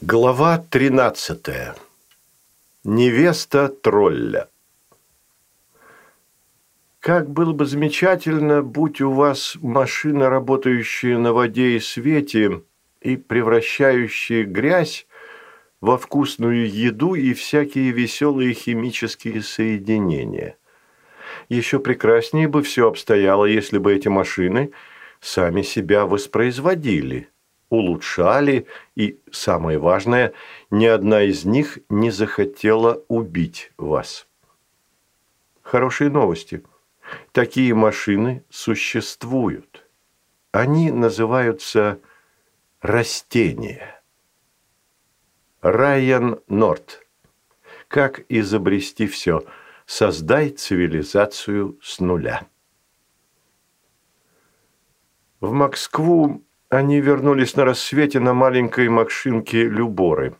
Глава 13. Невеста тролля. Как было бы замечательно, будь у вас машина, работающая на воде и свете и превращающая грязь во вкусную еду и всякие веселые химические соединения. Еще прекраснее бы все обстояло, если бы эти машины сами себя воспроизводили – улучшали, и, самое важное, ни одна из них не захотела убить вас. Хорошие новости. Такие машины существуют. Они называются растения. Райан Норт. Как изобрести все? Создай цивилизацию с нуля. В Москву они вернулись на рассвете на маленькой макшинке Люборы.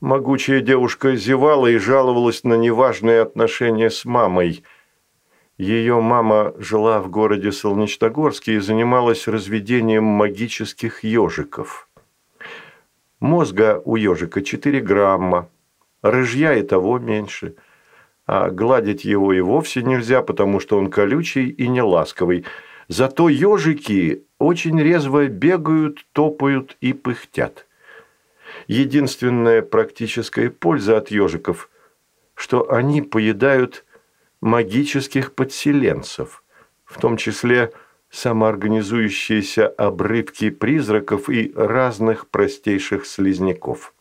Могучая девушка зевала и жаловалась на неважные отношения с мамой. Ее мама жила в городе Солнечногорске и занималась разведением магических ежиков. Мозга у ежика 4 грамма, рыжья и того меньше, а гладить его и вовсе нельзя, потому что он колючий и неласковый – Зато ежики очень резво бегают, топают и пыхтят. Единственная практическая польза от ежиков, что они поедают магических подселенцев, в том числе самоорганизующиеся обрывки призраков и разных простейших слизняков.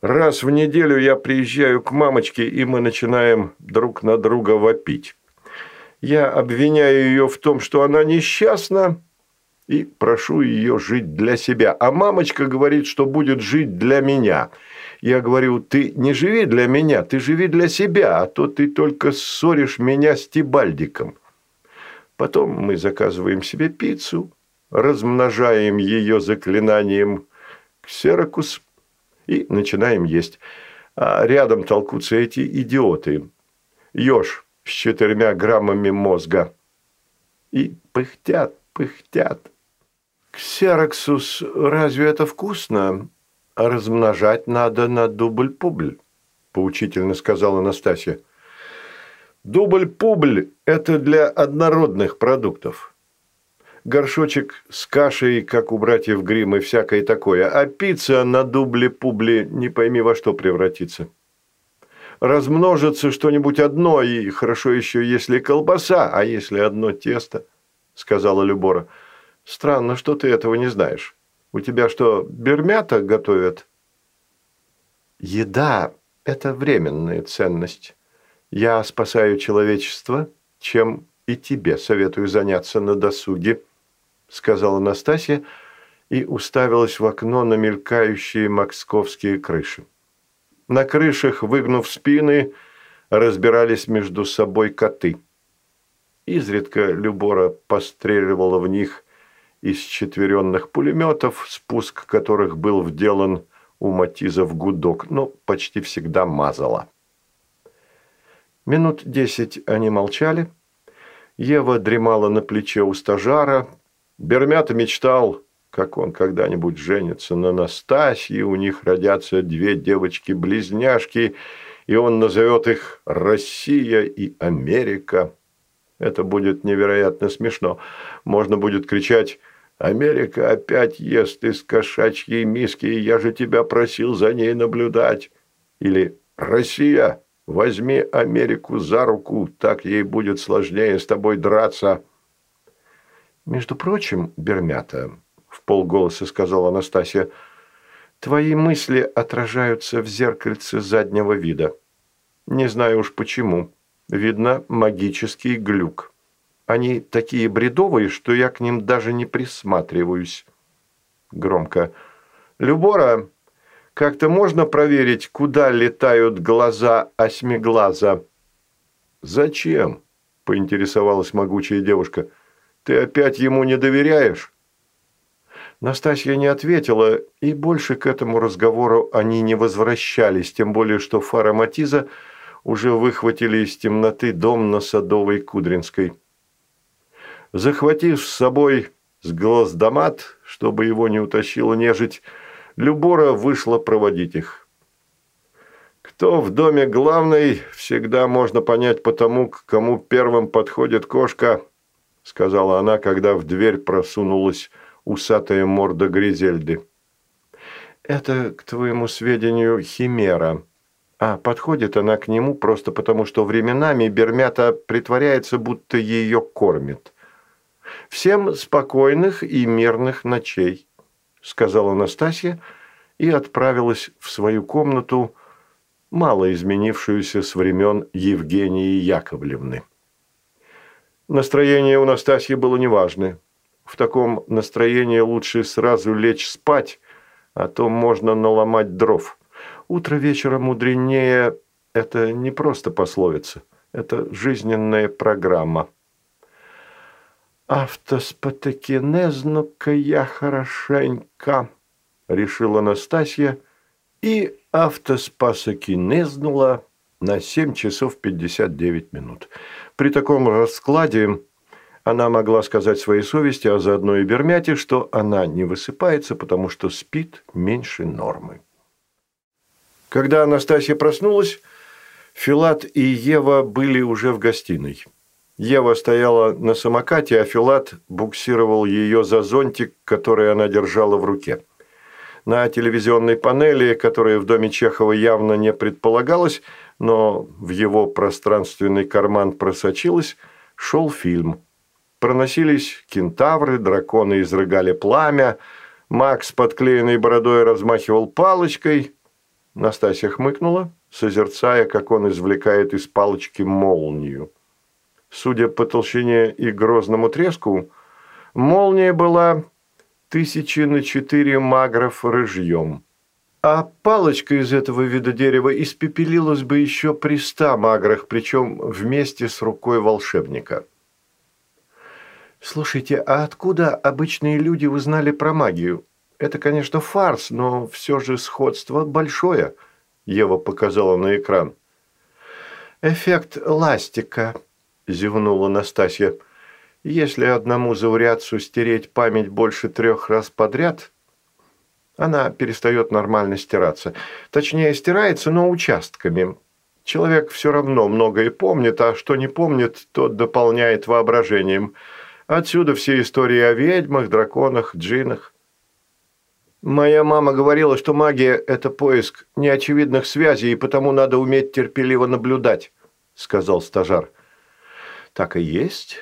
Раз в неделю я приезжаю к мамочке, и мы начинаем друг на друга вопить. Я обвиняю ее в том, что она несчастна, и прошу ее жить для себя. А мамочка говорит, что будет жить для меня. Я говорю, ты не живи для меня, ты живи для себя, а то ты только ссоришь меня с Тибальдиком. Потом мы заказываем себе пиццу, размножаем ее заклинанием ксерокус и начинаем есть. А рядом толкутся эти идиоты. Ёж с четырьмя граммами мозга. И пыхтят, пыхтят. Ксероксус, разве это вкусно? Размножать надо на дубль-публь, поучительно сказала Настасья. Дубль-публь – это для однородных продуктов. Горшочек с кашей, как у братьев Гримм и всякое такое, а пицца на дубле-публе не пойми во что превратится размножится что-нибудь одно, и хорошо еще, если колбаса, а если одно тесто, – сказала Любора. Странно, что ты этого не знаешь. У тебя что, бермята готовят? Еда – это временная ценность. Я спасаю человечество, чем и тебе советую заняться на досуге, сказала Настасья и уставилась в окно на мелькающие московские крыши. На крышах, выгнув спины, разбирались между собой коты. Изредка Любора постреливала в них из четверенных пулеметов, спуск которых был вделан у Матиза в гудок, но почти всегда мазала. Минут десять они молчали. Ева дремала на плече у стажара. Бермята мечтал как он когда-нибудь женится на Настасье, у них родятся две девочки-близняшки, и он назовет их «Россия» и «Америка». Это будет невероятно смешно. Можно будет кричать «Америка опять ест из кошачьей миски, я же тебя просил за ней наблюдать». Или «Россия, возьми Америку за руку, так ей будет сложнее с тобой драться». Между прочим, Бермята, полголоса сказала Анастасия. Твои мысли отражаются в зеркальце заднего вида. Не знаю уж почему. Видно, магический глюк. Они такие бредовые, что я к ним даже не присматриваюсь. Громко. Любора, как-то можно проверить, куда летают глаза осьмиглаза? Зачем? Поинтересовалась могучая девушка. Ты опять ему не доверяешь? Настасья не ответила, и больше к этому разговору они не возвращались, тем более, что фара Матиза уже выхватили из темноты дом на Садовой Кудринской. Захватив с собой сглаздомат, чтобы его не утащила нежить, Любора вышла проводить их. Кто в доме главный, всегда можно понять по тому, к кому первым подходит кошка, сказала она, когда в дверь просунулась усатая морда Гризельды. Это, к твоему сведению, химера. А подходит она к нему просто потому, что временами Бермята притворяется, будто ее кормит. Всем спокойных и мирных ночей сказала Настасья и отправилась в свою комнату, мало изменившуюся с времен Евгении Яковлевны. Настроение у Настасьи было неважное. В таком настроении лучше сразу лечь спать, а то можно наломать дров. Утро вечера мудренее – это не просто пословица, это жизненная программа. «Автоспотекинезну-ка я хорошенько», – решила Настасья, и автоспасокинезнула на 7 часов 59 минут. При таком раскладе она могла сказать своей совести, а заодно и Бермяте, что она не высыпается, потому что спит меньше нормы. Когда Анастасия проснулась, Филат и Ева были уже в гостиной. Ева стояла на самокате, а Филат буксировал ее за зонтик, который она держала в руке. На телевизионной панели, которая в доме Чехова явно не предполагалась, но в его пространственный карман просочилась, шел фильм. Проносились кентавры, драконы изрыгали пламя, Макс, подклеенной бородой, размахивал палочкой. Настасья хмыкнула, созерцая, как он извлекает из палочки молнию. Судя по толщине и грозному треску, молния была тысячи на четыре магров рыжьем. А палочка из этого вида дерева испепелилась бы еще при ста маграх, причем вместе с рукой волшебника. «Слушайте, а откуда обычные люди узнали про магию? Это, конечно, фарс, но все же сходство большое», – Ева показала на экран. «Эффект ластика», – зевнула Настасья. «Если одному заурядцу стереть память больше трех раз подряд, она перестает нормально стираться. Точнее, стирается, но участками. Человек все равно многое помнит, а что не помнит, тот дополняет воображением. Отсюда все истории о ведьмах, драконах, джинах. Моя мама говорила, что магия – это поиск неочевидных связей, и потому надо уметь терпеливо наблюдать, сказал стажар. Так и есть.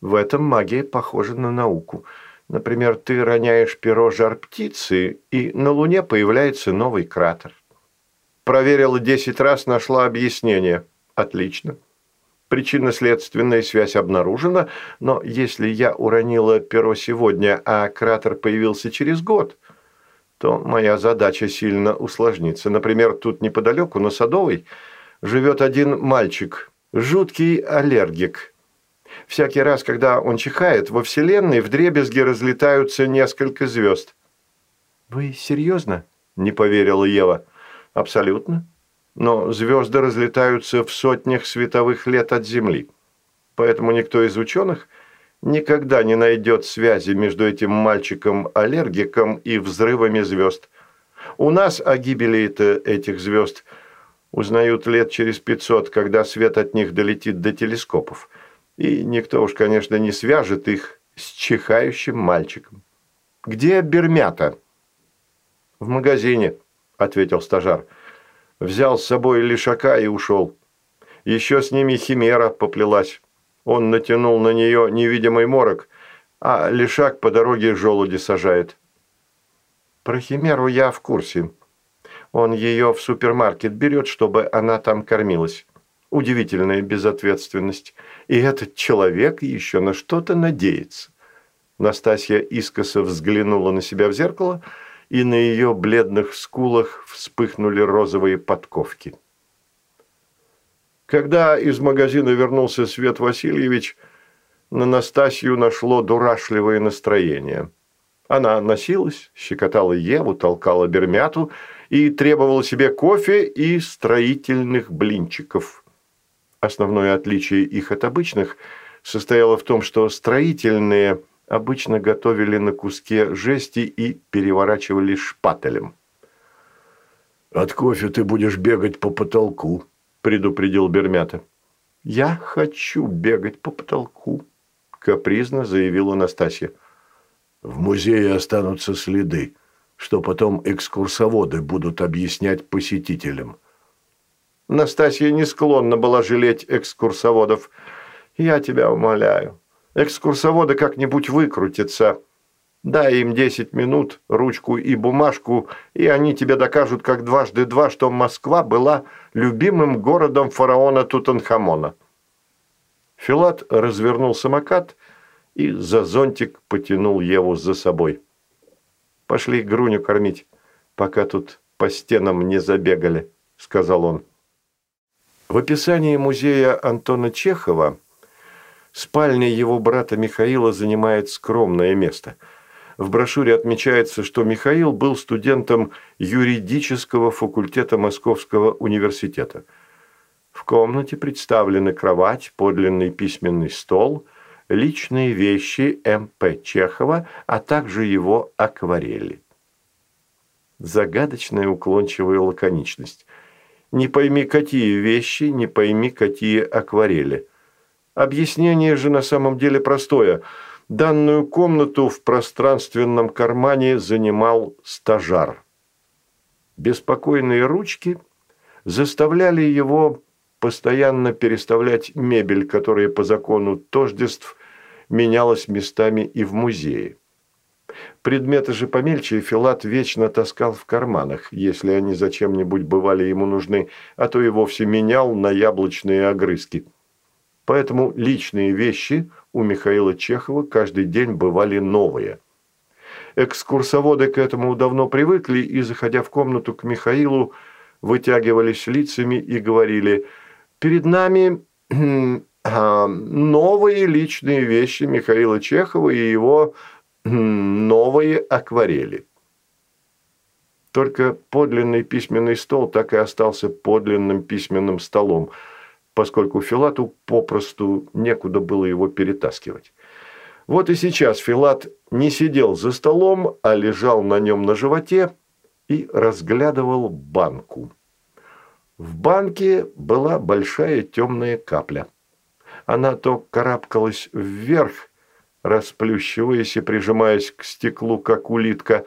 В этом магия похожа на науку. Например, ты роняешь перо жар птицы, и на Луне появляется новый кратер. Проверила десять раз, нашла объяснение. Отлично. Причинно-следственная связь обнаружена, но если я уронила перо сегодня, а кратер появился через год, то моя задача сильно усложнится. Например, тут неподалеку, на Садовой, живет один мальчик, жуткий аллергик. Всякий раз, когда он чихает, во Вселенной в дребезги разлетаются несколько звезд. «Вы серьезно?» – не поверила Ева. «Абсолютно. Но звезды разлетаются в сотнях световых лет от Земли. Поэтому никто из ученых никогда не найдет связи между этим мальчиком-аллергиком и взрывами звезд. У нас о гибели этих звезд – узнают лет через 500, когда свет от них долетит до телескопов. И никто уж, конечно, не свяжет их с чихающим мальчиком. «Где Бермята?» «В магазине», – ответил стажар. «Взял с собой лишака и ушел. Еще с ними химера поплелась. Он натянул на нее невидимый морок, а лишак по дороге желуди сажает». «Про химеру я в курсе», он ее в супермаркет берет, чтобы она там кормилась. Удивительная безответственность. И этот человек еще на что-то надеется. Настасья искоса взглянула на себя в зеркало, и на ее бледных скулах вспыхнули розовые подковки. Когда из магазина вернулся Свет Васильевич, на Настасью нашло дурашливое настроение. Она носилась, щекотала Еву, толкала Бермяту и требовала себе кофе и строительных блинчиков. Основное отличие их от обычных состояло в том, что строительные обычно готовили на куске жести и переворачивали шпателем. «От кофе ты будешь бегать по потолку», – предупредил Бермята. «Я хочу бегать по потолку», – капризно заявила Настасья. «В музее останутся следы, что потом экскурсоводы будут объяснять посетителям». Настасья не склонна была жалеть экскурсоводов. «Я тебя умоляю, экскурсоводы как-нибудь выкрутятся». Дай им десять минут, ручку и бумажку, и они тебе докажут, как дважды два, что Москва была любимым городом фараона Тутанхамона. Филат развернул самокат и за зонтик потянул Еву за собой. «Пошли Груню кормить, пока тут по стенам не забегали», – сказал он. В описании музея Антона Чехова спальня его брата Михаила занимает скромное место – в брошюре отмечается, что Михаил был студентом юридического факультета Московского университета. В комнате представлены кровать, подлинный письменный стол, личные вещи М.П. Чехова, а также его акварели. Загадочная уклончивая лаконичность. Не пойми, какие вещи, не пойми, какие акварели. Объяснение же на самом деле простое – Данную комнату в пространственном кармане занимал стажар. Беспокойные ручки заставляли его постоянно переставлять мебель, которая по закону тождеств менялась местами и в музее. Предметы же помельче Филат вечно таскал в карманах, если они зачем-нибудь бывали ему нужны, а то и вовсе менял на яблочные огрызки. Поэтому личные вещи – у Михаила Чехова каждый день бывали новые. Экскурсоводы к этому давно привыкли и, заходя в комнату к Михаилу, вытягивались лицами и говорили «Перед нами а, новые личные вещи Михаила Чехова и его новые акварели». Только подлинный письменный стол так и остался подлинным письменным столом – поскольку Филату попросту некуда было его перетаскивать. Вот и сейчас Филат не сидел за столом, а лежал на нем на животе и разглядывал банку. В банке была большая темная капля. Она то карабкалась вверх, расплющиваясь и прижимаясь к стеклу, как улитка,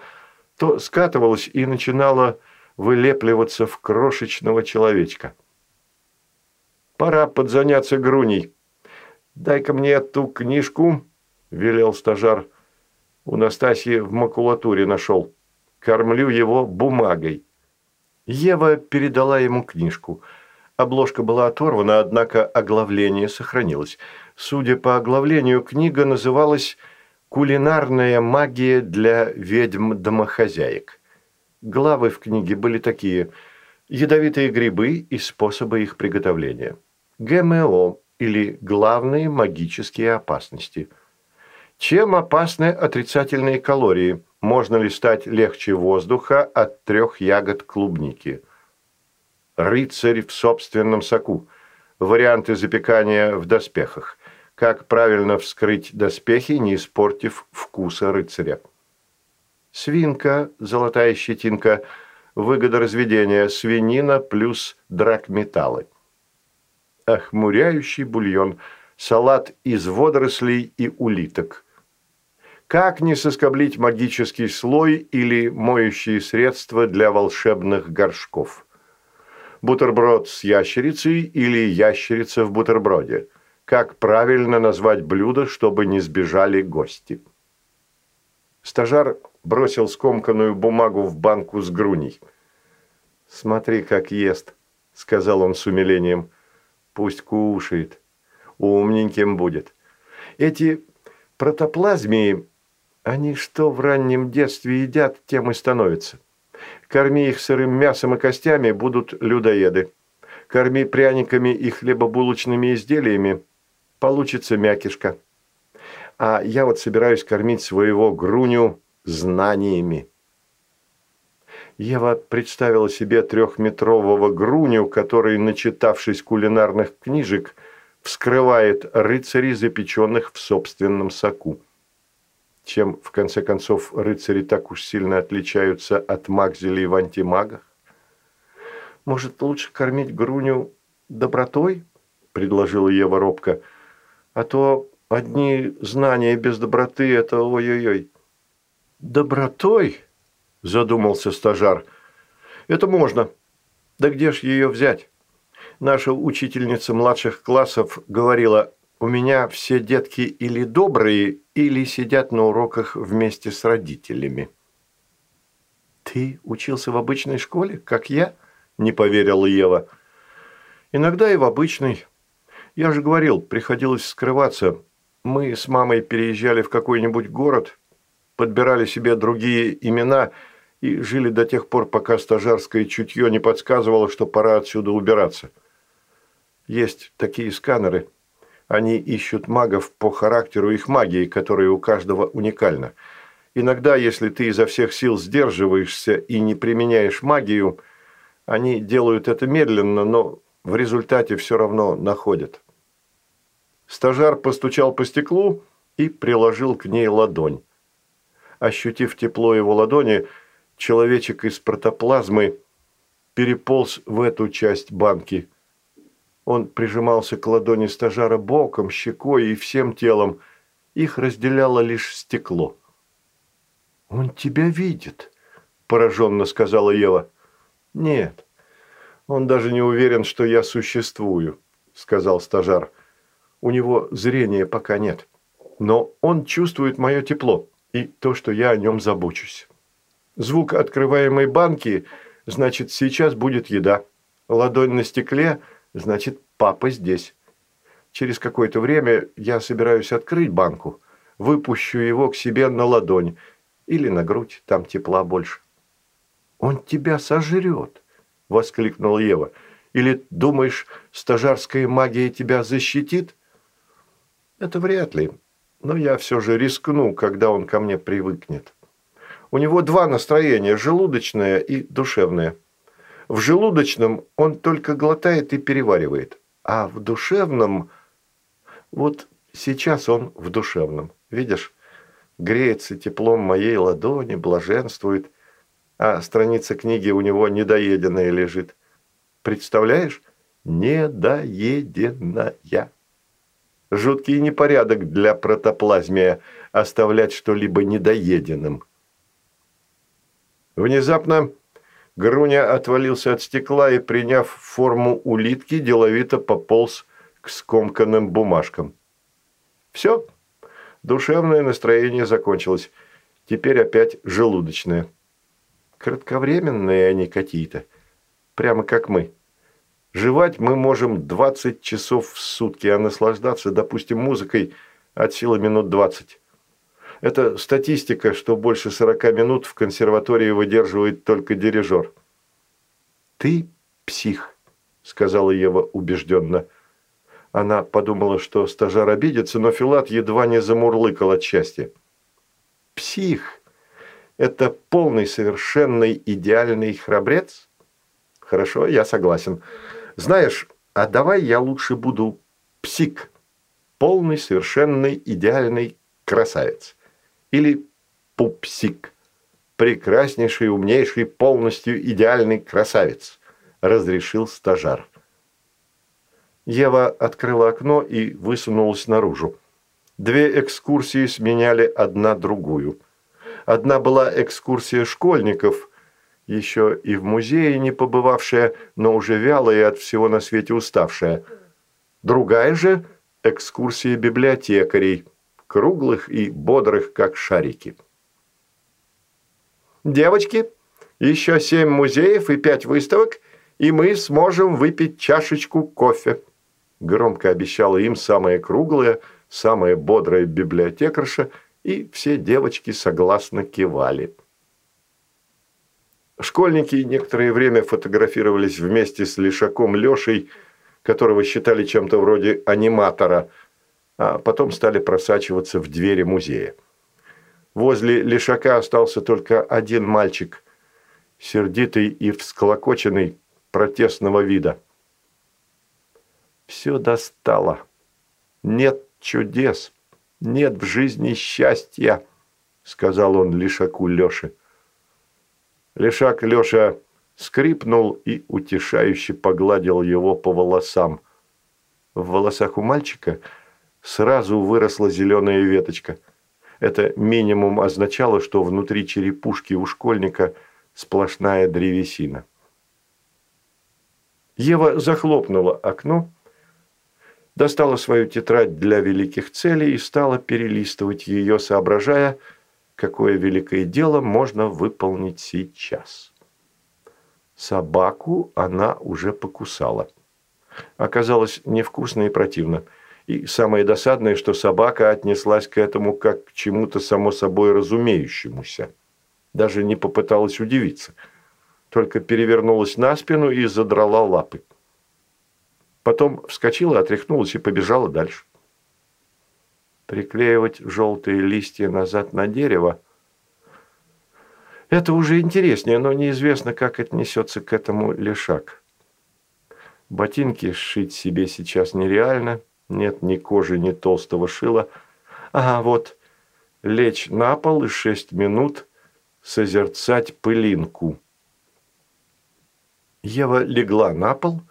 то скатывалась и начинала вылепливаться в крошечного человечка. Пора подзаняться груней. Дай-ка мне эту книжку, велел стажар. У Настасьи в макулатуре нашел. Кормлю его бумагой. Ева передала ему книжку. Обложка была оторвана, однако оглавление сохранилось. Судя по оглавлению, книга называлась «Кулинарная магия для ведьм-домохозяек». Главы в книге были такие «Ядовитые грибы и способы их приготовления». ГМО или главные магические опасности. Чем опасны отрицательные калории? Можно ли стать легче воздуха от трех ягод клубники? Рыцарь в собственном соку. Варианты запекания в доспехах. Как правильно вскрыть доспехи, не испортив вкуса рыцаря. Свинка, золотая щетинка, выгода разведения, свинина плюс драгметаллы охмуряющий бульон, салат из водорослей и улиток. Как не соскоблить магический слой или моющие средства для волшебных горшков? Бутерброд с ящерицей или ящерица в бутерброде? Как правильно назвать блюдо, чтобы не сбежали гости? Стажар бросил скомканную бумагу в банку с груней. «Смотри, как ест», – сказал он с умилением. Пусть кушает. Умненьким будет. Эти протоплазмии, они что в раннем детстве едят, тем и становятся. Корми их сырым мясом и костями, будут людоеды. Корми пряниками и хлебобулочными изделиями, получится мякишка. А я вот собираюсь кормить своего груню знаниями. Ева представила себе трехметрового груню, который, начитавшись кулинарных книжек, вскрывает рыцарей, запеченных в собственном соку. чем, в конце концов, рыцари так уж сильно отличаются от магзелей в антимагах? Может, лучше кормить Груню добротой? предложила Ева робко. А то одни знания без доброты – это ой-ой-ой. Добротой? Задумался стажар. Это можно. Да где ж ее взять? Наша учительница младших классов говорила, у меня все детки или добрые, или сидят на уроках вместе с родителями. «Ты учился в обычной школе, как я?» – не поверила Ева. «Иногда и в обычной. Я же говорил, приходилось скрываться. Мы с мамой переезжали в какой-нибудь город, подбирали себе другие имена и жили до тех пор, пока стажарское чутье не подсказывало, что пора отсюда убираться. Есть такие сканеры – они ищут магов по характеру их магии, которая у каждого уникальна. Иногда, если ты изо всех сил сдерживаешься и не применяешь магию, они делают это медленно, но в результате все равно находят. Стажар постучал по стеклу и приложил к ней ладонь. Ощутив тепло его ладони, человечек из протоплазмы переполз в эту часть банки – он прижимался к ладони стажара боком, щекой и всем телом. Их разделяло лишь стекло. «Он тебя видит», – пораженно сказала Ева. «Нет, он даже не уверен, что я существую», – сказал стажар. «У него зрения пока нет, но он чувствует мое тепло и то, что я о нем забочусь. Звук открываемой банки, значит, сейчас будет еда. Ладонь на стекле – Значит, папа здесь. Через какое-то время я собираюсь открыть банку, выпущу его к себе на ладонь или на грудь, там тепла больше. «Он тебя сожрет!» – воскликнула Ева. «Или думаешь, стажарская магия тебя защитит?» «Это вряд ли, но я все же рискну, когда он ко мне привыкнет. У него два настроения – желудочное и душевное. В желудочном он только глотает и переваривает, а в душевном... Вот сейчас он в душевном, видишь? Греется теплом моей ладони, блаженствует, а страница книги у него недоеденная лежит. Представляешь? Недоеденная. Жуткий непорядок для протоплазмия оставлять что-либо недоеденным. Внезапно Груня отвалился от стекла и, приняв форму улитки, деловито пополз к скомканным бумажкам. Все, душевное настроение закончилось. Теперь опять желудочное. Кратковременные они какие-то, прямо как мы. Жевать мы можем 20 часов в сутки, а наслаждаться, допустим, музыкой от силы минут 20. Это статистика, что больше 40 минут в консерватории выдерживает только дирижер. «Ты псих», – сказала Ева убежденно. Она подумала, что стажар обидится, но Филат едва не замурлыкал от счастья. «Псих – это полный, совершенный, идеальный храбрец?» «Хорошо, я согласен. Знаешь, а давай я лучше буду псик, полный, совершенный, идеальный красавец или пупсик. Прекраснейший, умнейший, полностью идеальный красавец, разрешил стажар. Ева открыла окно и высунулась наружу. Две экскурсии сменяли одна другую. Одна была экскурсия школьников, еще и в музее не побывавшая, но уже вялая и от всего на свете уставшая. Другая же – экскурсия библиотекарей – круглых и бодрых, как шарики. «Девочки, еще семь музеев и пять выставок, и мы сможем выпить чашечку кофе», громко обещала им самая круглая, самая бодрая библиотекарша, и все девочки согласно кивали. Школьники некоторое время фотографировались вместе с Лешаком Лешей, которого считали чем-то вроде аниматора – а потом стали просачиваться в двери музея. Возле Лешака остался только один мальчик, сердитый и всклокоченный, протестного вида. Все достало. Нет чудес, нет в жизни счастья, сказал он Лишаку Леше. Лишак Леша скрипнул и утешающе погладил его по волосам. В волосах у мальчика сразу выросла зеленая веточка. Это минимум означало, что внутри черепушки у школьника сплошная древесина. Ева захлопнула окно, достала свою тетрадь для великих целей и стала перелистывать ее, соображая, какое великое дело можно выполнить сейчас. Собаку она уже покусала. Оказалось невкусно и противно. И самое досадное, что собака отнеслась к этому как к чему-то само собой разумеющемуся. Даже не попыталась удивиться. Только перевернулась на спину и задрала лапы. Потом вскочила, отряхнулась и побежала дальше. Приклеивать желтые листья назад на дерево – это уже интереснее, но неизвестно, как отнесется к этому лешак. Ботинки сшить себе сейчас нереально. Нет ни кожи, ни толстого шила. Ага, вот лечь на пол и шесть минут созерцать пылинку. Ева легла на пол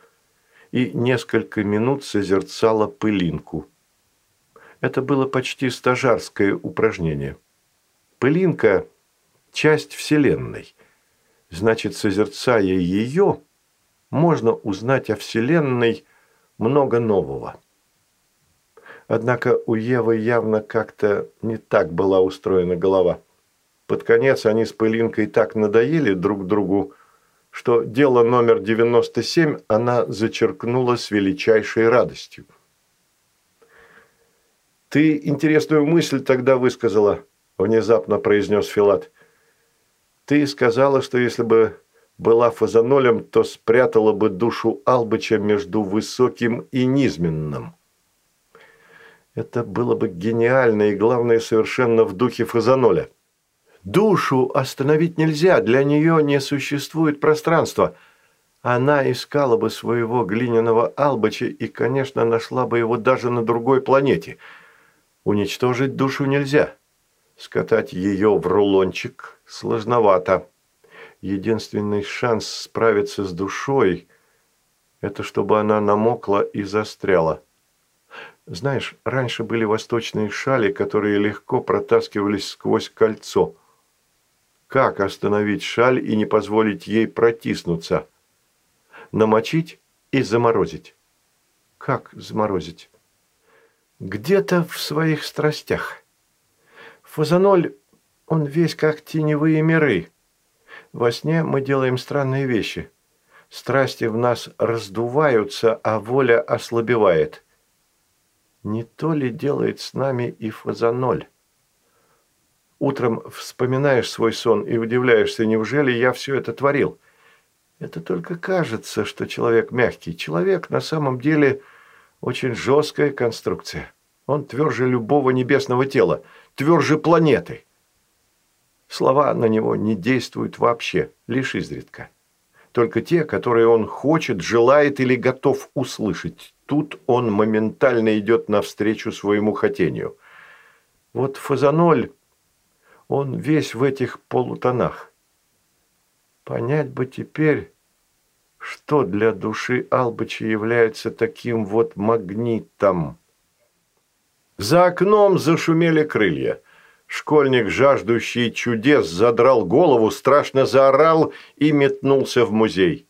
и несколько минут созерцала пылинку. Это было почти стажарское упражнение. Пылинка – часть Вселенной. Значит, созерцая ее – можно узнать о Вселенной много нового. Однако у Евы явно как-то не так была устроена голова. Под конец они с Пылинкой так надоели друг другу, что дело номер 97 она зачеркнула с величайшей радостью. «Ты интересную мысль тогда высказала», – внезапно произнес Филат. «Ты сказала, что если бы была фазанолем, то спрятала бы душу Албыча между высоким и низменным. Это было бы гениально и, главное, совершенно в духе фазаноля. Душу остановить нельзя, для нее не существует пространства. Она искала бы своего глиняного Албыча и, конечно, нашла бы его даже на другой планете. Уничтожить душу нельзя. Скатать ее в рулончик сложновато единственный шанс справиться с душой – это чтобы она намокла и застряла. Знаешь, раньше были восточные шали, которые легко протаскивались сквозь кольцо. Как остановить шаль и не позволить ей протиснуться? Намочить и заморозить. Как заморозить? Где-то в своих страстях. Фазаноль, он весь как теневые миры. Во сне мы делаем странные вещи. Страсти в нас раздуваются, а воля ослабевает. Не то ли делает с нами и фазаноль? Утром вспоминаешь свой сон и удивляешься, неужели я все это творил? Это только кажется, что человек мягкий. Человек на самом деле очень жесткая конструкция. Он тверже любого небесного тела, тверже планеты. Слова на него не действуют вообще, лишь изредка. Только те, которые он хочет, желает или готов услышать. Тут он моментально идет навстречу своему хотению. Вот фазаноль, он весь в этих полутонах. Понять бы теперь, что для души Албыча является таким вот магнитом. За окном зашумели крылья. Школьник, жаждущий чудес, задрал голову, страшно заорал и метнулся в музей.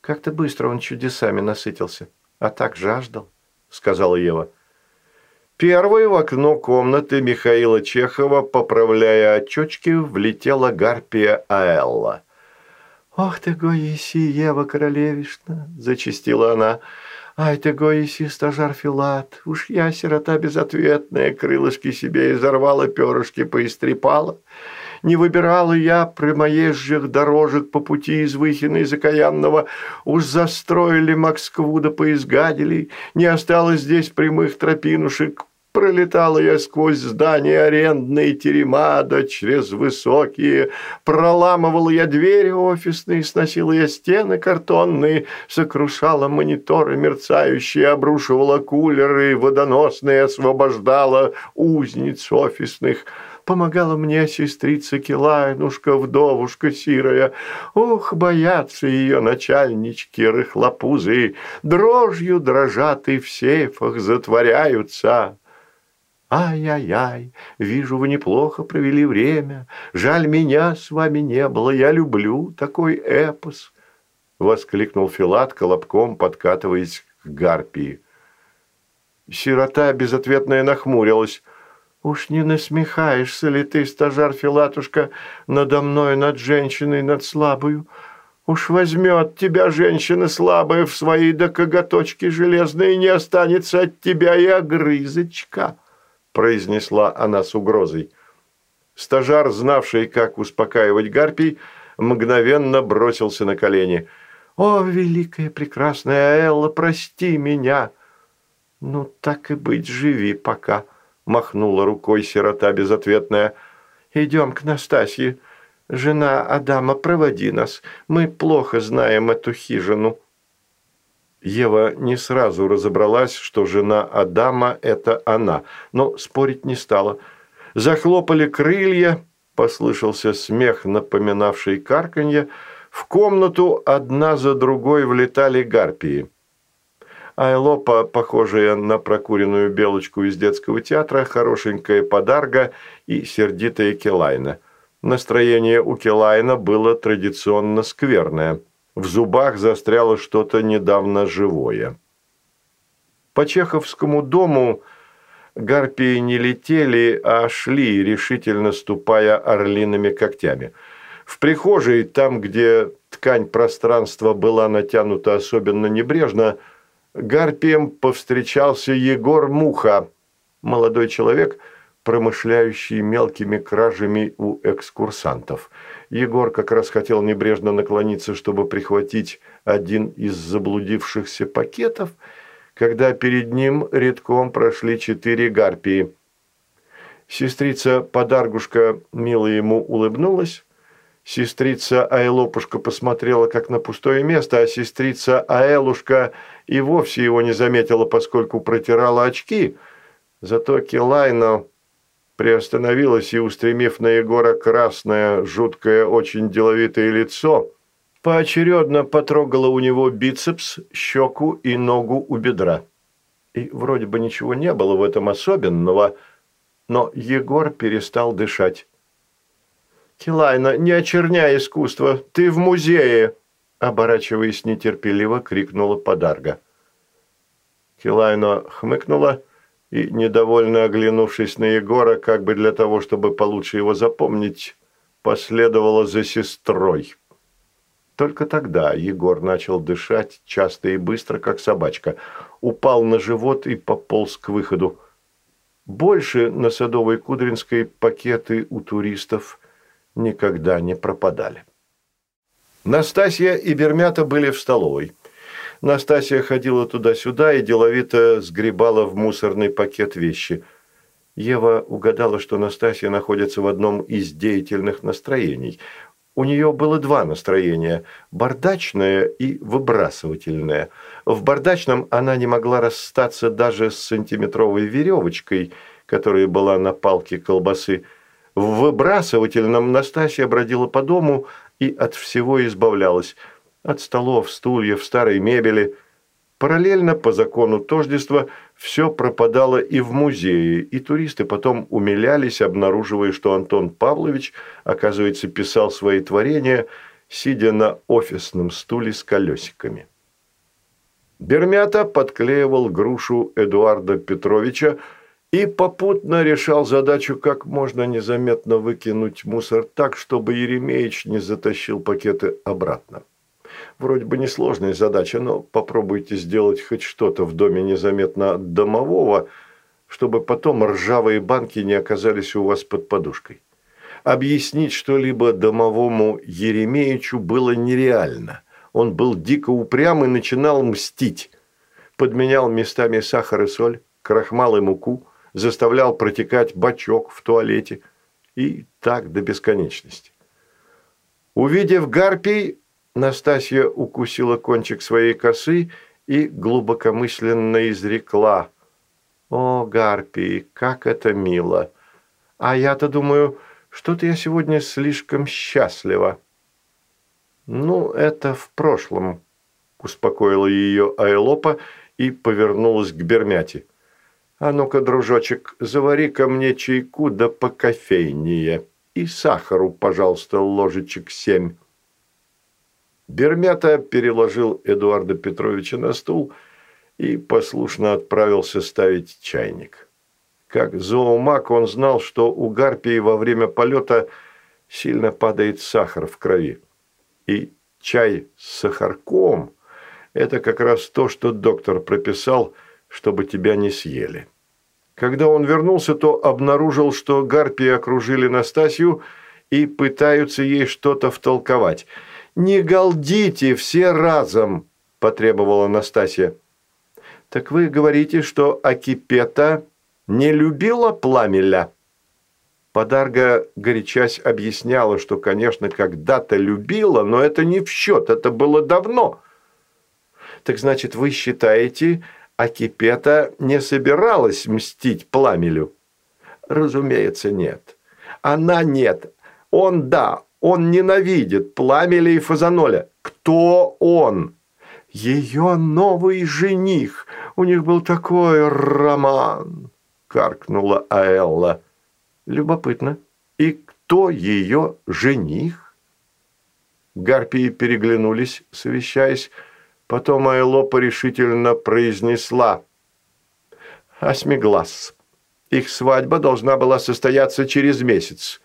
«Как-то быстро он чудесами насытился, а так жаждал», – сказала Ева. Первой в окно комнаты Михаила Чехова, поправляя очечки, влетела гарпия Аэлла. «Ох ты, Гоиси, Ева Королевишна!» – зачастила она – Ай ты, Гоиси, стажар Филат, уж я, сирота безответная, крылышки себе изорвала, перышки поистрепала. Не выбирала я прямоезжих дорожек по пути из Выхина из Окаянного. Уж застроили Москву да поизгадили, не осталось здесь прямых тропинушек, Пролетала я сквозь здания арендные терема, да через высокие. Проламывала я двери офисные, сносила я стены картонные, сокрушала мониторы мерцающие, обрушивала кулеры водоносные, освобождала узниц офисных. Помогала мне сестрица Килайнушка, вдовушка сирая. Ох, боятся ее начальнички рыхлопузы, дрожью дрожат и в сейфах затворяются. «Ай-яй-яй, вижу, вы неплохо провели время. Жаль, меня с вами не было. Я люблю такой эпос», – воскликнул Филат, колобком подкатываясь к Гарпии. Сирота безответная нахмурилась. «Уж не насмехаешься ли ты, стажар Филатушка, надо мной, над женщиной, над слабою? Уж возьмет тебя женщина слабая в свои до коготочки железные, не останется от тебя и огрызочка», произнесла она с угрозой. Стажар, знавший, как успокаивать гарпий, мгновенно бросился на колени. «О, великая прекрасная Элла, прости меня!» «Ну, так и быть, живи пока», – махнула рукой сирота безответная. «Идем к Настасье. Жена Адама, проводи нас. Мы плохо знаем эту хижину». Ева не сразу разобралась, что жена Адама – это она, но спорить не стала. Захлопали крылья, послышался смех, напоминавший карканье. В комнату одна за другой влетали гарпии. Айлопа, похожая на прокуренную белочку из детского театра, хорошенькая подарга и сердитая Келайна. Настроение у Келайна было традиционно скверное. В зубах застряло что-то недавно живое. По Чеховскому дому гарпии не летели, а шли, решительно ступая орлиными когтями. В прихожей, там, где ткань пространства была натянута особенно небрежно, гарпием повстречался Егор Муха, молодой человек, промышляющий мелкими кражами у экскурсантов. Егор как раз хотел небрежно наклониться, чтобы прихватить один из заблудившихся пакетов, когда перед ним редком прошли четыре гарпии. Сестрица-подаргушка мило ему улыбнулась, Сестрица Айлопушка посмотрела как на пустое место, а сестрица Аэлушка и вовсе его не заметила, поскольку протирала очки. Зато Килайна приостановилась и, устремив на Егора красное, жуткое, очень деловитое лицо, поочередно потрогала у него бицепс, щеку и ногу у бедра. И вроде бы ничего не было в этом особенного, но Егор перестал дышать. «Килайна, не очерняй искусство, ты в музее!» Оборачиваясь нетерпеливо, крикнула подарга. Килайна хмыкнула и, недовольно оглянувшись на Егора, как бы для того, чтобы получше его запомнить, последовала за сестрой. Только тогда Егор начал дышать часто и быстро, как собачка, упал на живот и пополз к выходу. Больше на Садовой Кудринской пакеты у туристов никогда не пропадали. Настасья и Бермята были в столовой. Настасья ходила туда-сюда и деловито сгребала в мусорный пакет вещи. Ева угадала, что Настасья находится в одном из деятельных настроений. У нее было два настроения – бардачное и выбрасывательное. В бардачном она не могла расстаться даже с сантиметровой веревочкой, которая была на палке колбасы – в выбрасывательном Настасья бродила по дому и от всего избавлялась. От столов, стульев, старой мебели. Параллельно, по закону тождества, все пропадало и в музее, и туристы потом умилялись, обнаруживая, что Антон Павлович, оказывается, писал свои творения, сидя на офисном стуле с колесиками. Бермята подклеивал грушу Эдуарда Петровича, и попутно решал задачу, как можно незаметно выкинуть мусор так, чтобы Еремеич не затащил пакеты обратно. Вроде бы несложная задача, но попробуйте сделать хоть что-то в доме незаметно от домового, чтобы потом ржавые банки не оказались у вас под подушкой. Объяснить что-либо домовому Еремеичу было нереально. Он был дико упрям и начинал мстить. Подменял местами сахар и соль, крахмал и муку – заставлял протекать бачок в туалете. И так до бесконечности. Увидев гарпий, Настасья укусила кончик своей косы и глубокомысленно изрекла. «О, гарпий, как это мило! А я-то думаю, что-то я сегодня слишком счастлива. Ну, это в прошлом, успокоила ее Айлопа и повернулась к Бермяти. А ну-ка, дружочек, завари ко мне чайку да покофейнее. И сахару, пожалуйста, ложечек семь. Бермята переложил Эдуарда Петровича на стул и послушно отправился ставить чайник. Как зоомаг он знал, что у гарпии во время полета сильно падает сахар в крови. И чай с сахарком – это как раз то, что доктор прописал, чтобы тебя не съели. Когда он вернулся, то обнаружил, что гарпии окружили Настасью и пытаются ей что-то втолковать. «Не галдите все разом!» – потребовала Настасья. «Так вы говорите, что Акипета не любила пламеля?» Подарга, горячась, объясняла, что, конечно, когда-то любила, но это не в счет, это было давно. «Так значит, вы считаете, а Кипета не собиралась мстить Пламелю? Разумеется, нет. Она нет. Он да, он ненавидит Пламеля и Фазаноля. Кто он? Ее новый жених. У них был такой роман, каркнула Аэлла. Любопытно. И кто ее жених? Гарпии переглянулись, совещаясь. Потом Айлопа решительно произнесла «Осьмиглаз. Их свадьба должна была состояться через месяц.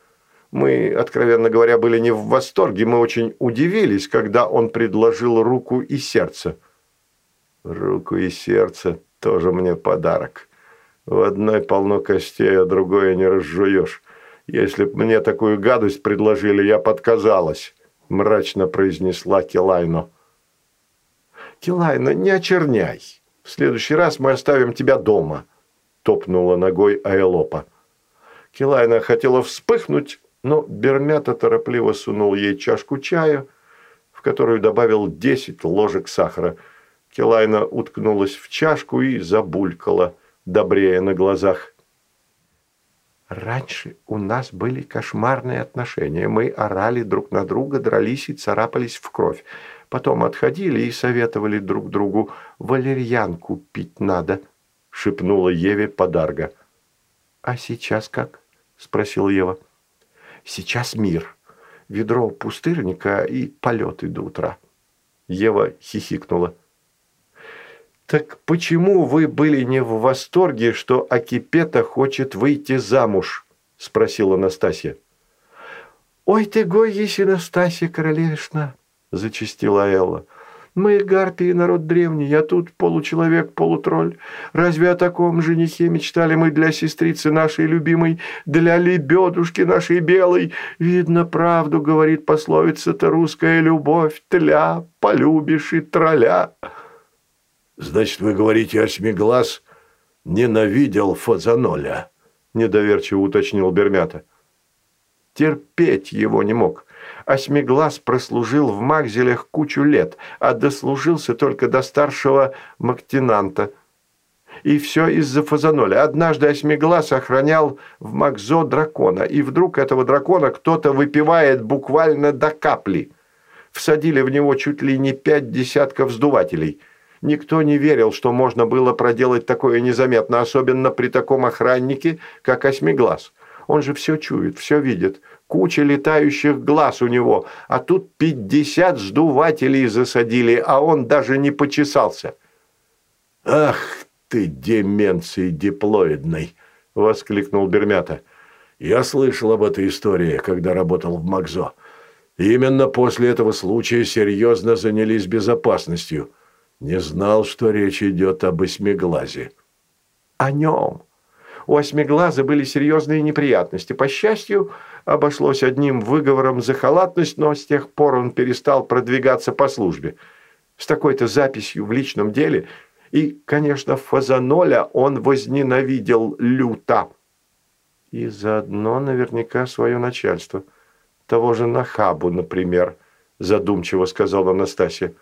Мы, откровенно говоря, были не в восторге, мы очень удивились, когда он предложил руку и сердце». «Руку и сердце тоже мне подарок. В одной полно костей, а другое не разжуешь. Если б мне такую гадость предложили, я подказалась», – мрачно произнесла Келайно. «Килайна, не очерняй. В следующий раз мы оставим тебя дома», – топнула ногой Аэлопа. Килайна хотела вспыхнуть, но Бермята торопливо сунул ей чашку чая, в которую добавил десять ложек сахара. Килайна уткнулась в чашку и забулькала, добрея на глазах. «Раньше у нас были кошмарные отношения. Мы орали друг на друга, дрались и царапались в кровь. Потом отходили и советовали друг другу «Валерьянку пить надо», – шепнула Еве подарга. «А сейчас как?» – спросила Ева. «Сейчас мир. Ведро пустырника и полеты до утра». Ева хихикнула. «Так почему вы были не в восторге, что Акипета хочет выйти замуж?» – спросила Настасья. «Ой ты, гой, если Настасья королевишна!» Зачастила Элла. «Мы, гарпии, народ древний, я тут получеловек, полутролль. Разве о таком женихе мечтали мы для сестрицы нашей любимой, для лебедушки нашей белой? Видно, правду говорит пословица-то русская любовь, тля, полюбишь и тролля». «Значит, вы говорите, осьмиглаз ненавидел Фазаноля?» – недоверчиво уточнил Бермята. «Терпеть его не мог». Осьмиглаз прослужил в Магзелях кучу лет, а дослужился только до старшего Мактинанта. И все из-за фазаноля. Однажды Осьмиглаз охранял в Макзо дракона, и вдруг этого дракона кто-то выпивает буквально до капли. Всадили в него чуть ли не пять десятков сдувателей. Никто не верил, что можно было проделать такое незаметно, особенно при таком охраннике, как Осьмиглаз. Он же все чует, все видит – куча летающих глаз у него, а тут пятьдесят сдувателей засадили, а он даже не почесался. «Ах ты, деменции диплоидной!» – воскликнул Бермята. «Я слышал об этой истории, когда работал в МакЗо. Именно после этого случая серьезно занялись безопасностью. Не знал, что речь идет об осьмиглазе». «О нем. У осьмиглаза были серьезные неприятности. По счастью, обошлось одним выговором за халатность, но с тех пор он перестал продвигаться по службе. С такой-то записью в личном деле. И, конечно, Фазаноля он возненавидел люто. И заодно наверняка свое начальство. Того же Нахабу, например, задумчиво сказала Анастасия.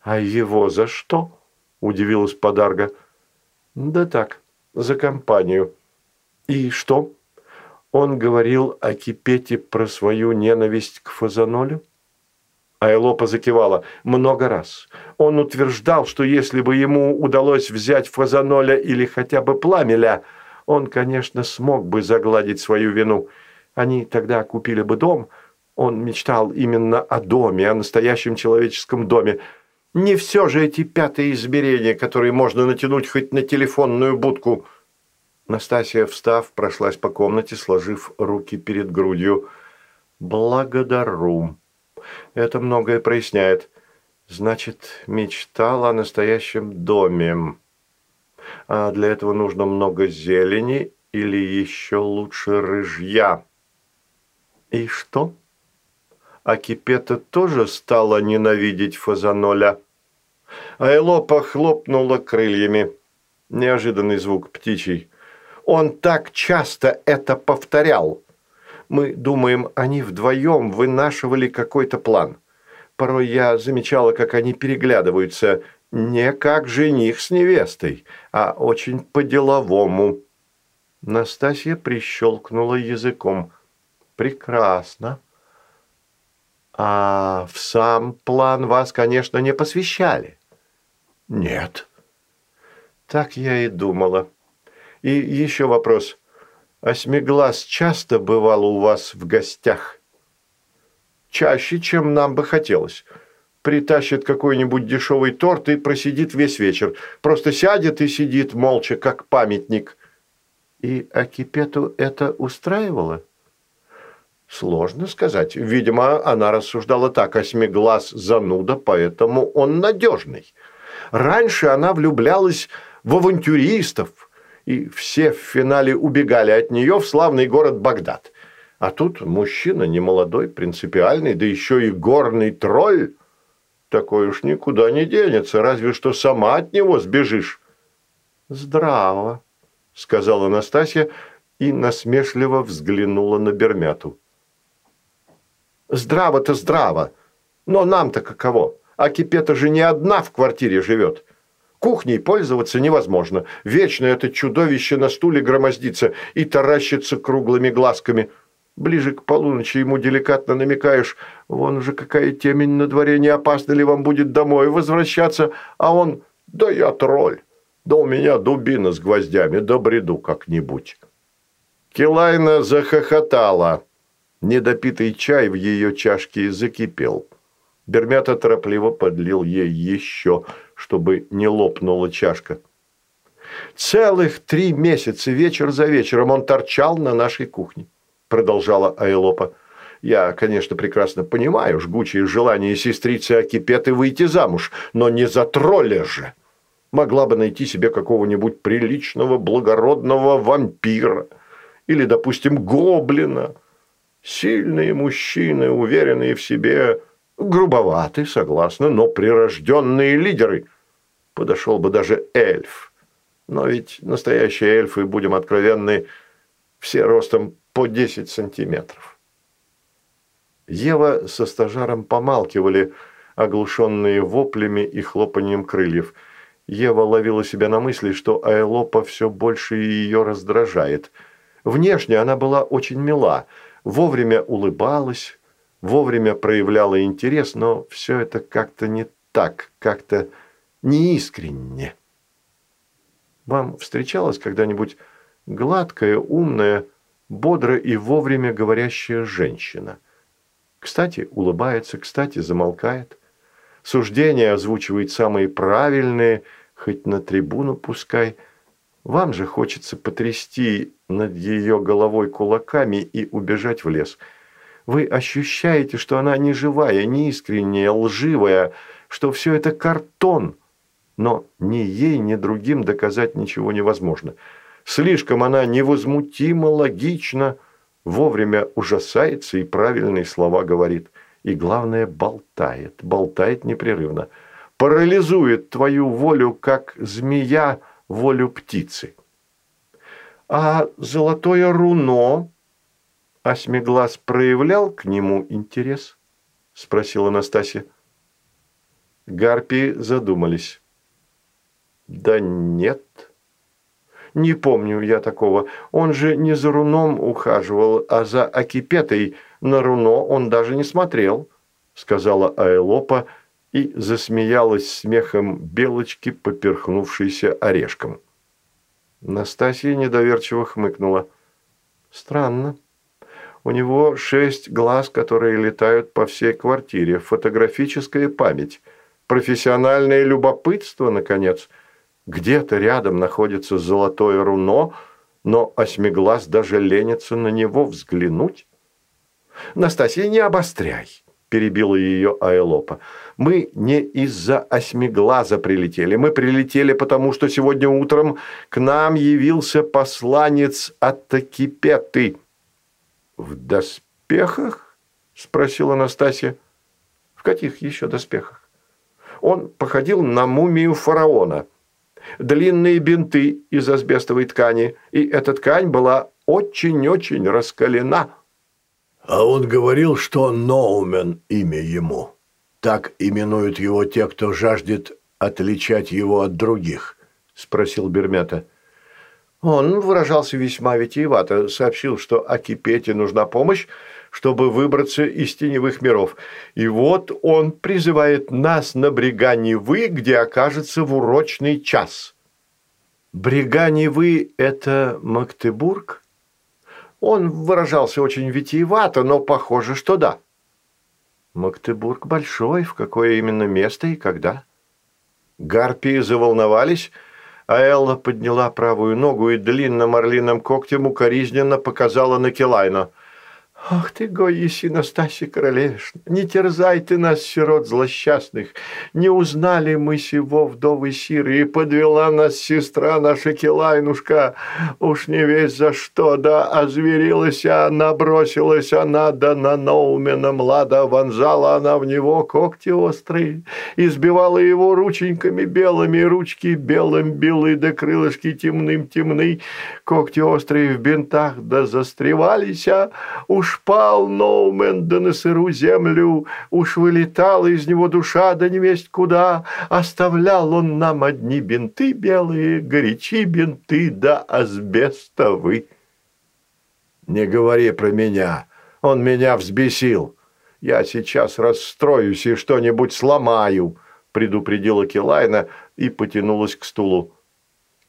«А его за что?» – удивилась Подарга. «Да так, за компанию». «И что?» Он говорил о кипете про свою ненависть к Фазанолю? Айлопа закивала много раз. Он утверждал, что если бы ему удалось взять Фазаноля или хотя бы Пламеля, он, конечно, смог бы загладить свою вину. Они тогда купили бы дом. Он мечтал именно о доме, о настоящем человеческом доме. Не все же эти пятые измерения, которые можно натянуть хоть на телефонную будку. Настасья, встав, прошлась по комнате, сложив руки перед грудью. «Благодару», это многое проясняет. Значит, мечтал о настоящем доме. А для этого нужно много зелени или еще лучше рыжья. И что? А Кипета тоже стала ненавидеть Фазаноля. Айлопа хлопнула крыльями. Неожиданный звук птичий. Он так часто это повторял. Мы думаем, они вдвоем вынашивали какой-то план. Порой я замечала, как они переглядываются, не как жених с невестой, а очень по-деловому. Настасья прищелкнула языком. «Прекрасно. А в сам план вас, конечно, не посвящали?» «Нет». «Так я и думала. И еще вопрос. Осьмиглаз часто бывал у вас в гостях? Чаще, чем нам бы хотелось. Притащит какой-нибудь дешевый торт и просидит весь вечер. Просто сядет и сидит молча, как памятник. И Акипету это устраивало? Сложно сказать. Видимо, она рассуждала так. Осьмиглаз зануда, поэтому он надежный. Раньше она влюблялась в авантюристов, и все в финале убегали от нее в славный город Багдад. А тут мужчина немолодой, принципиальный, да еще и горный тролль. Такой уж никуда не денется, разве что сама от него сбежишь. «Здраво», – сказала Настасья и насмешливо взглянула на Бермяту. «Здраво-то здраво, но нам-то каково? А Кипета же не одна в квартире живет. Кухней пользоваться невозможно. Вечно это чудовище на стуле громоздится и таращится круглыми глазками. Ближе к полуночи ему деликатно намекаешь, вон уже какая темень на дворе, не опасно ли вам будет домой возвращаться, а он, да я тролль, да у меня дубина с гвоздями, да бреду как-нибудь. Килайна захохотала. Недопитый чай в ее чашке закипел. Бермята торопливо подлил ей еще – чтобы не лопнула чашка. «Целых три месяца вечер за вечером он торчал на нашей кухне», – продолжала Айлопа. «Я, конечно, прекрасно понимаю жгучее желание сестрицы Акипеты выйти замуж, но не за тролля же. Могла бы найти себе какого-нибудь приличного, благородного вампира или, допустим, гоблина. Сильные мужчины, уверенные в себе, Грубоваты, согласны, но прирожденные лидеры. Подошел бы даже эльф. Но ведь настоящие эльфы, будем откровенны, все ростом по 10 сантиметров. Ева со стажаром помалкивали, оглушенные воплями и хлопанием крыльев. Ева ловила себя на мысли, что Айлопа все больше ее раздражает. Внешне она была очень мила, вовремя улыбалась, вовремя проявляла интерес, но все это как-то не так, как-то неискренне. Вам встречалась когда-нибудь гладкая, умная, бодро и вовремя говорящая женщина? Кстати, улыбается, кстати, замолкает. Суждения озвучивает самые правильные, хоть на трибуну пускай. Вам же хочется потрясти над ее головой кулаками и убежать в лес – вы ощущаете, что она не живая, не искренняя, лживая, что все это картон. Но ни ей, ни другим доказать ничего невозможно. Слишком она невозмутимо, логично, вовремя ужасается и правильные слова говорит. И главное, болтает, болтает непрерывно. Парализует твою волю, как змея волю птицы. А золотое руно Смеглаз проявлял к нему интерес? Спросила Настасья. Гарпии задумались. Да нет. Не помню я такого. Он же не за руном ухаживал, а за Акипетой. На руно он даже не смотрел», – сказала Аэлопа и засмеялась смехом белочки, поперхнувшейся орешком. Настасья недоверчиво хмыкнула. «Странно. У него шесть глаз, которые летают по всей квартире, фотографическая память, профессиональное любопытство, наконец. Где-то рядом находится золотое руно, но осьмиглаз даже ленится на него взглянуть. «Настасья, не обостряй!» – перебила ее Айлопа. «Мы не из-за осьмиглаза прилетели. Мы прилетели, потому что сегодня утром к нам явился посланец от Такипеты». «В доспехах?» – спросила Настасья. «В каких еще доспехах?» Он походил на мумию фараона. Длинные бинты из асбестовой ткани, и эта ткань была очень-очень раскалена. А он говорил, что Ноумен имя ему. Так именуют его те, кто жаждет отличать его от других, спросил Бермята. Он выражался весьма витиевато, сообщил, что Акипете нужна помощь, чтобы выбраться из теневых миров. И вот он призывает нас на брега Невы, где окажется в урочный час. Брега Невы – это Мактебург? Он выражался очень витиевато, но похоже, что да. Мактебург большой, в какое именно место и когда? Гарпии заволновались – а Элла подняла правую ногу и длинным орлиным когтем укоризненно показала на Келайна. «Ах ты, гой еси, Настасья Королевишна, не терзай ты нас, сирот злосчастных, не узнали мы сего вдовы Сиры, и подвела нас сестра наша Келайнушка, уж не весь за что, да озверилась она, бросилась она, да на Ноумена млада вонзала она в него когти острые, избивала его рученьками белыми, ручки белым белые, да крылышки темным темны, когти острые в бинтах, да застревались, а уж Уж пал Ноумен да на сыру землю, уж вылетала из него душа, да не весть куда. Оставлял он нам одни бинты белые, горячи бинты да асбестовы. Не говори про меня, он меня взбесил. Я сейчас расстроюсь и что-нибудь сломаю, предупредила Килайна и потянулась к стулу.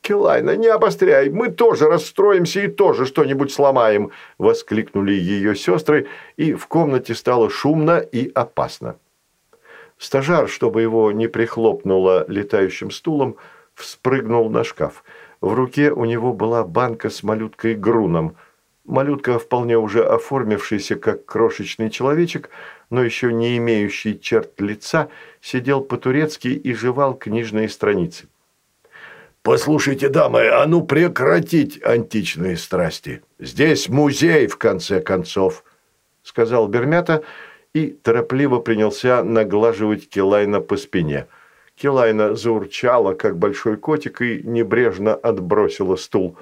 Келайна, не обостряй, мы тоже расстроимся и тоже что-нибудь сломаем!» – воскликнули ее сестры, и в комнате стало шумно и опасно. Стажар, чтобы его не прихлопнуло летающим стулом, вспрыгнул на шкаф. В руке у него была банка с малюткой Груном. Малютка, вполне уже оформившийся как крошечный человечек, но еще не имеющий черт лица, сидел по-турецки и жевал книжные страницы. «Послушайте, дамы, а ну прекратить античные страсти! Здесь музей, в конце концов!» – сказал Бермята и торопливо принялся наглаживать Килайна по спине. Килайна заурчала, как большой котик, и небрежно отбросила стул.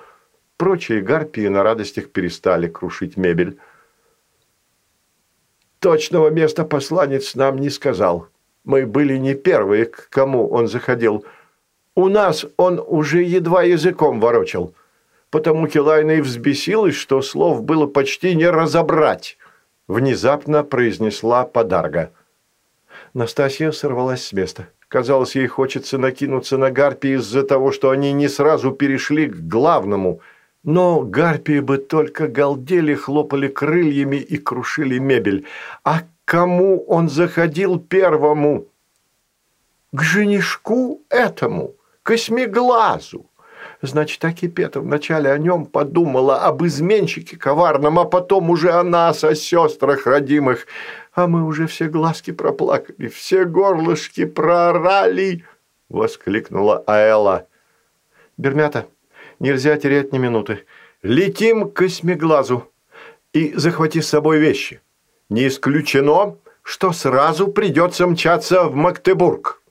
Прочие гарпии на радостях перестали крушить мебель. «Точного места посланец нам не сказал. Мы были не первые, к кому он заходил». У нас он уже едва языком ворочал. Потому Келайна и взбесилась, что слов было почти не разобрать. Внезапно произнесла подарга. Настасья сорвалась с места. Казалось, ей хочется накинуться на гарпии из-за того, что они не сразу перешли к главному. Но гарпии бы только галдели, хлопали крыльями и крушили мебель. А кому он заходил первому? К женишку этому космеглазу. Значит, Акипета вначале о нем подумала, об изменщике коварном, а потом уже о нас, о сестрах родимых. А мы уже все глазки проплакали, все горлышки проорали, — воскликнула Аэла. Бермята, нельзя терять ни минуты. Летим к космеглазу и захвати с собой вещи. Не исключено, что сразу придется мчаться в Мактебург.